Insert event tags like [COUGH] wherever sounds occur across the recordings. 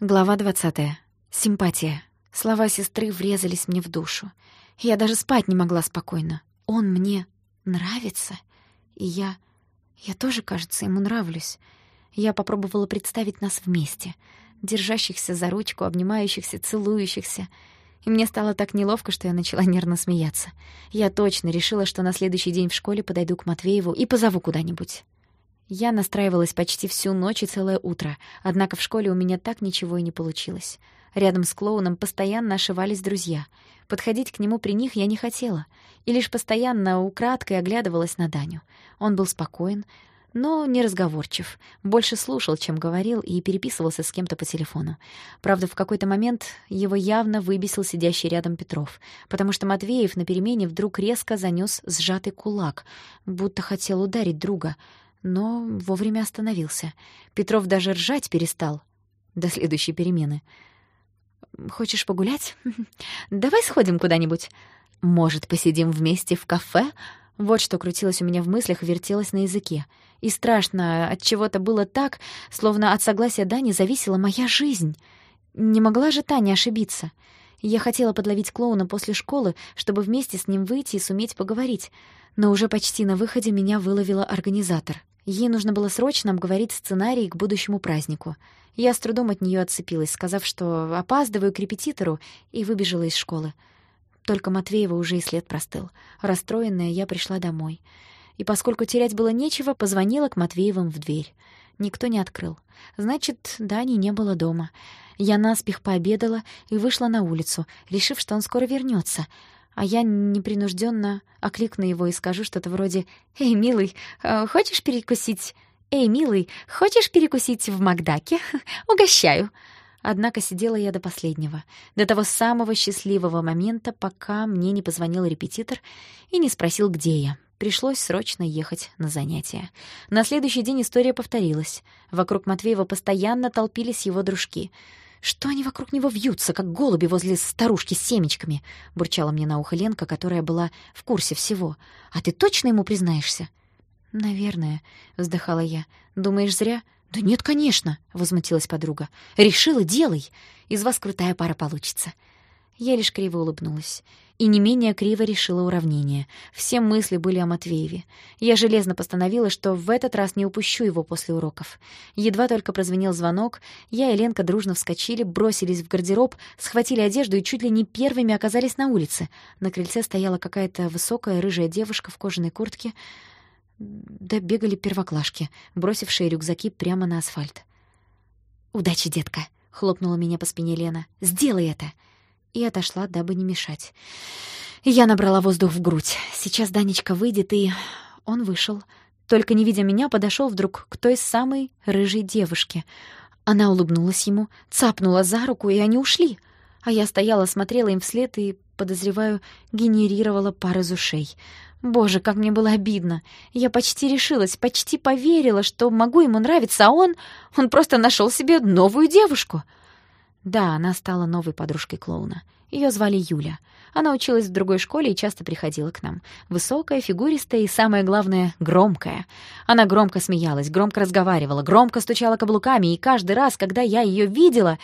Глава 20. Симпатия. Слова сестры врезались мне в душу. Я даже спать не могла спокойно. Он мне нравится, и я... Я тоже, кажется, ему нравлюсь. Я попробовала представить нас вместе, держащихся за ручку, обнимающихся, целующихся. И мне стало так неловко, что я начала нервно смеяться. Я точно решила, что на следующий день в школе подойду к Матвееву и позову куда-нибудь. Я настраивалась почти всю ночь и целое утро, однако в школе у меня так ничего и не получилось. Рядом с клоуном постоянно ошивались друзья. Подходить к нему при них я не хотела, и лишь постоянно украдкой оглядывалась на Даню. Он был спокоен, но не разговорчив, больше слушал, чем говорил, и переписывался с кем-то по телефону. Правда, в какой-то момент его явно выбесил сидящий рядом Петров, потому что Матвеев на перемене вдруг резко занёс сжатый кулак, будто хотел ударить друга — но вовремя остановился. Петров даже ржать перестал до следующей перемены. «Хочешь погулять? [LAUGHS] Давай сходим куда-нибудь. Может, посидим вместе в кафе?» Вот что крутилось у меня в мыслях, вертелось на языке. И страшно, от чего-то было так, словно от согласия Дани зависела моя жизнь. Не могла же Таня ошибиться. Я хотела подловить клоуна после школы, чтобы вместе с ним выйти и суметь поговорить, но уже почти на выходе меня выловила организатор. Ей нужно было срочно обговорить сценарий к будущему празднику. Я с трудом от нее отцепилась, сказав, что опаздываю к репетитору, и выбежала из школы. Только Матвеева уже и след простыл. Расстроенная, я пришла домой. И поскольку терять было нечего, позвонила к Матвеевым в дверь. Никто не открыл. Значит, Дани не было дома. Я наспех пообедала и вышла на улицу, решив, что он скоро вернется а я непринужденно окликну его и скажу что-то вроде «Эй, милый, э, хочешь перекусить? Эй, милый, хочешь перекусить в Макдаке? [LAUGHS] Угощаю!» Однако сидела я до последнего, до того самого счастливого момента, пока мне не позвонил репетитор и не спросил, где я. Пришлось срочно ехать на занятия. На следующий день история повторилась. Вокруг Матвеева постоянно толпились его дружки — «Что они вокруг него вьются, как голуби возле старушки с семечками?» — бурчала мне на ухо Ленка, которая была в курсе всего. «А ты точно ему признаешься?» «Наверное», — вздыхала я. «Думаешь, зря?» «Да нет, конечно», — возмутилась подруга. «Решила, делай. Из вас крутая пара получится». Я лишь криво улыбнулась. И не менее криво решила уравнение. Все мысли были о Матвееве. Я железно постановила, что в этот раз не упущу его после уроков. Едва только прозвенел звонок, я и Ленка дружно вскочили, бросились в гардероб, схватили одежду и чуть ли не первыми оказались на улице. На крыльце стояла какая-то высокая рыжая девушка в кожаной куртке. Да бегали первоклашки, бросившие рюкзаки прямо на асфальт. «Удачи, детка!» — хлопнула меня по спине Лена. «Сделай это!» И отошла, дабы не мешать. Я набрала воздух в грудь. Сейчас Данечка выйдет, и... Он вышел. Только не видя меня, подошел вдруг к той самой рыжей девушке. Она улыбнулась ему, цапнула за руку, и они ушли. А я стояла, смотрела им вслед и, подозреваю, генерировала пар из ушей. Боже, как мне было обидно. Я почти решилась, почти поверила, что могу ему нравиться, а он... Он просто нашел себе новую девушку. Да, она стала новой подружкой клоуна. Ее звали Юля. Она училась в другой школе и часто приходила к нам. Высокая, фигуристая и, самое главное, громкая. Она громко смеялась, громко разговаривала, громко стучала каблуками, и каждый раз, когда я ее видела,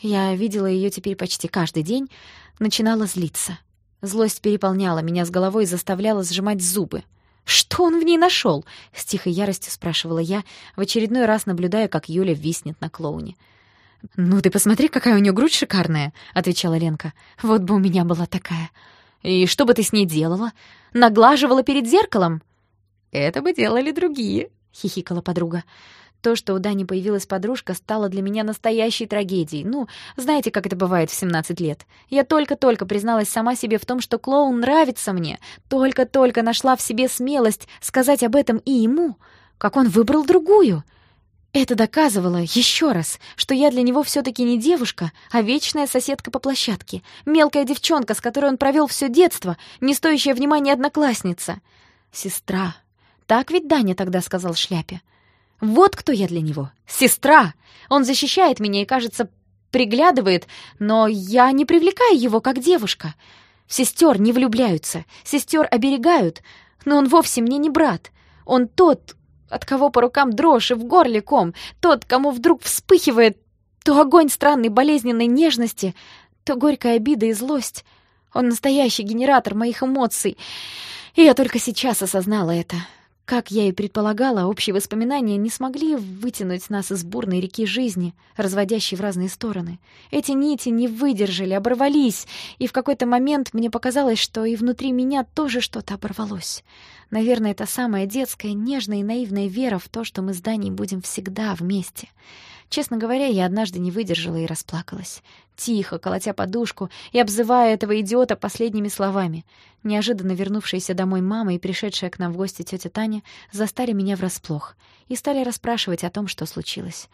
я видела ее теперь почти каждый день, начинала злиться. Злость переполняла меня с головой и заставляла сжимать зубы. «Что он в ней нашел? с тихой яростью спрашивала я, в очередной раз наблюдая, как Юля виснет на клоуне. «Ну ты посмотри, какая у нее грудь шикарная», — отвечала Ленка. «Вот бы у меня была такая». «И что бы ты с ней делала? Наглаживала перед зеркалом?» «Это бы делали другие», — хихикала подруга. То, что у Дани появилась подружка, стало для меня настоящей трагедией. Ну, знаете, как это бывает в 17 лет. Я только-только призналась сама себе в том, что клоун нравится мне. Только-только нашла в себе смелость сказать об этом и ему. Как он выбрал другую. Это доказывало еще раз, что я для него все-таки не девушка, а вечная соседка по площадке, мелкая девчонка, с которой он провел все детство, не стоящая внимания одноклассница. Сестра. Так ведь Даня тогда сказал Шляпе. Вот кто я для него. Сестра. Он защищает меня и, кажется, приглядывает, но я не привлекаю его как девушка. сестер не влюбляются, сестер оберегают, но он вовсе мне не брат. Он тот, от кого по рукам дрожь и в горле ком, тот, кому вдруг вспыхивает То огонь странной болезненной нежности, то горькая обида и злость. Он настоящий генератор моих эмоций. И я только сейчас осознала это. Как я и предполагала, общие воспоминания не смогли вытянуть нас из бурной реки жизни, разводящей в разные стороны. Эти нити не выдержали, оборвались, и в какой-то момент мне показалось, что и внутри меня тоже что-то оборвалось. Наверное, это самая детская, нежная и наивная вера в то, что мы с Даней будем всегда вместе. Честно говоря, я однажды не выдержала и расплакалась. Тихо, колотя подушку и обзывая этого идиота последними словами. Неожиданно вернувшаяся домой мама и пришедшая к нам в гости тетя Таня застали меня врасплох и стали расспрашивать о том, что случилось.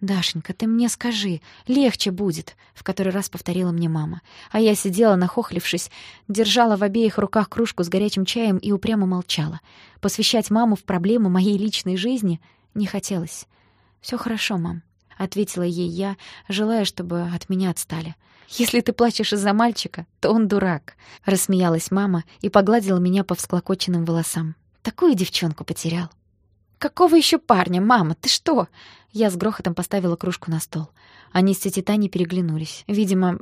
«Дашенька, ты мне скажи, легче будет», — в который раз повторила мне мама. А я сидела, нахохлившись, держала в обеих руках кружку с горячим чаем и упрямо молчала. Посвящать маму в проблемы моей личной жизни не хотелось. Все хорошо, мам», — ответила ей я, желая, чтобы от меня отстали. «Если ты плачешь из-за мальчика, то он дурак», — рассмеялась мама и погладила меня по всклокоченным волосам. «Такую девчонку потерял». «Какого еще парня, мама? Ты что?» Я с грохотом поставила кружку на стол. Они с тетей Таней переглянулись. Видимо,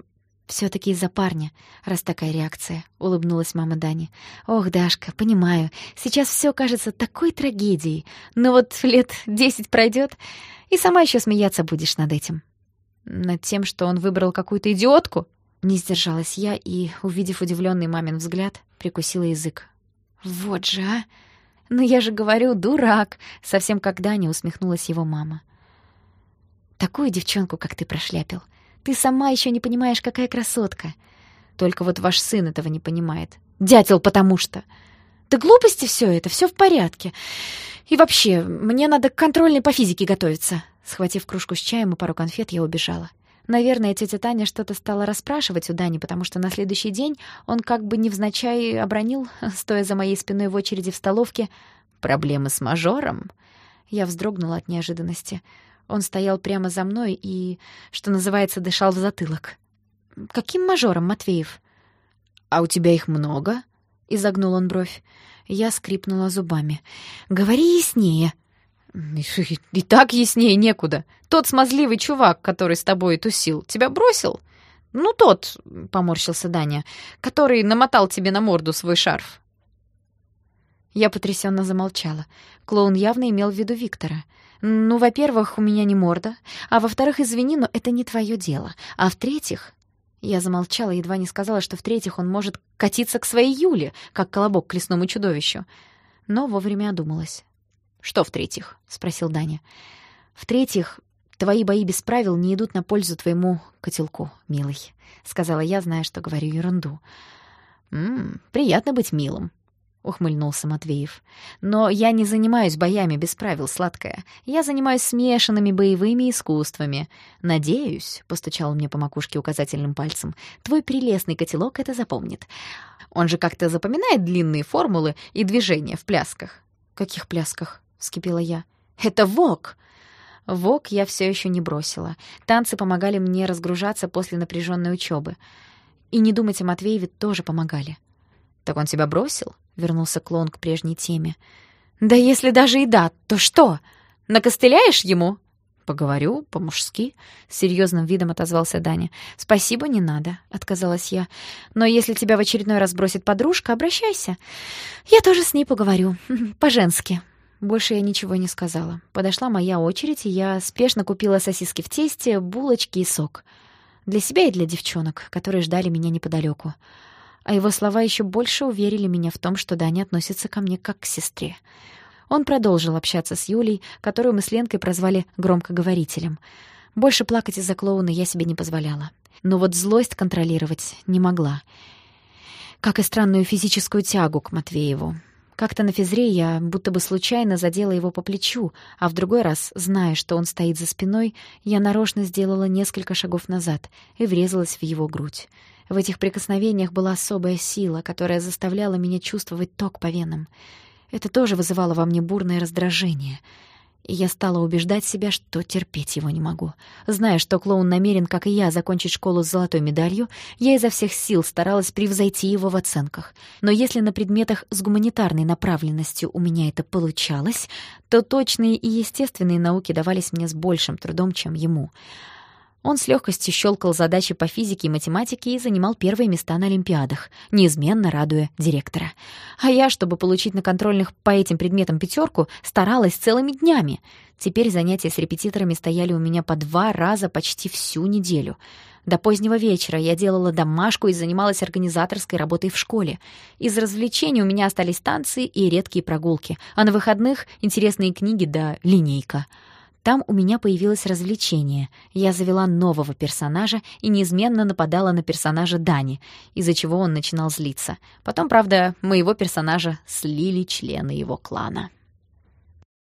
все таки из-за парня, раз такая реакция», — улыбнулась мама Дани. «Ох, Дашка, понимаю, сейчас все кажется такой трагедией, но вот лет десять пройдет, и сама еще смеяться будешь над этим». «Над тем, что он выбрал какую-то идиотку?» Не сдержалась я и, увидев удивленный мамин взгляд, прикусила язык. «Вот же, а! Ну я же говорю, дурак!» Совсем как Даня усмехнулась его мама. Такую девчонку, как ты, прошляпил. Ты сама еще не понимаешь, какая красотка. Только вот ваш сын этого не понимает. Дятел потому что. Да глупости все это, все в порядке. И вообще, мне надо к контрольной по физике готовиться. Схватив кружку с чаем и пару конфет, я убежала. Наверное, тетя Таня что-то стала расспрашивать у Дани, потому что на следующий день он как бы невзначай обронил, [LAUGHS] стоя за моей спиной в очереди в столовке, «Проблемы с мажором?» Я вздрогнула от неожиданности. Он стоял прямо за мной и, что называется, дышал в затылок. «Каким мажором, Матвеев?» «А у тебя их много?» — изогнул он бровь. Я скрипнула зубами. «Говори яснее!» «И, «И так яснее некуда. Тот смазливый чувак, который с тобой тусил, тебя бросил?» «Ну, тот», — поморщился Даня, — «который намотал тебе на морду свой шарф». Я потрясенно замолчала. Клоун явно имел в виду Виктора. Ну, во-первых, у меня не морда, а во-вторых, извини, но это не твое дело. А в-третьих, я замолчала, едва не сказала, что в-третьих он может катиться к своей Юле, как колобок к лесному чудовищу. Но вовремя одумалась. «Что в-третьих?» — спросил Даня. «В-третьих, твои бои без правил не идут на пользу твоему котелку, милый», — сказала я, зная, что говорю ерунду. «М -м, приятно быть милым», — ухмыльнулся Матвеев. «Но я не занимаюсь боями без правил, сладкая. Я занимаюсь смешанными боевыми искусствами. Надеюсь», — постучал мне по макушке указательным пальцем, «твой прелестный котелок это запомнит. Он же как-то запоминает длинные формулы и движения в плясках». «Каких плясках?» — вскипела я. «Это вок!» Вок я все еще не бросила. Танцы помогали мне разгружаться после напряженной учебы. И не думать о Матвееве тоже помогали. «Так он тебя бросил?» — вернулся клон к прежней теме. «Да если даже и да, то что? Накостыляешь ему?» «Поговорю по-мужски», — с серьезным видом отозвался Даня. «Спасибо, не надо», — отказалась я. «Но если тебя в очередной раз бросит подружка, обращайся. Я тоже с ней поговорю. [LAUGHS] По-женски». Больше я ничего не сказала. Подошла моя очередь, и я спешно купила сосиски в тесте, булочки и сок. Для себя и для девчонок, которые ждали меня неподалеку а его слова еще больше уверили меня в том, что Даня относится ко мне как к сестре. Он продолжил общаться с Юлей, которую мы с Ленкой прозвали громкоговорителем. Больше плакать из-за клоуна я себе не позволяла. Но вот злость контролировать не могла. Как и странную физическую тягу к Матвееву. Как-то на физре я будто бы случайно задела его по плечу, а в другой раз, зная, что он стоит за спиной, я нарочно сделала несколько шагов назад и врезалась в его грудь. В этих прикосновениях была особая сила, которая заставляла меня чувствовать ток по венам. Это тоже вызывало во мне бурное раздражение. И я стала убеждать себя, что терпеть его не могу. Зная, что клоун намерен, как и я, закончить школу с золотой медалью, я изо всех сил старалась превзойти его в оценках. Но если на предметах с гуманитарной направленностью у меня это получалось, то точные и естественные науки давались мне с большим трудом, чем ему. Он с легкостью щелкал задачи по физике и математике и занимал первые места на Олимпиадах, неизменно радуя директора. А я, чтобы получить на контрольных по этим предметам пятерку, старалась целыми днями. Теперь занятия с репетиторами стояли у меня по два раза почти всю неделю. До позднего вечера я делала домашку и занималась организаторской работой в школе. Из развлечений у меня остались танцы и редкие прогулки, а на выходных — интересные книги да линейка — там у меня появилось развлечение. Я завела нового персонажа и неизменно нападала на персонажа Дани, из-за чего он начинал злиться. Потом, правда, моего персонажа слили члены его клана.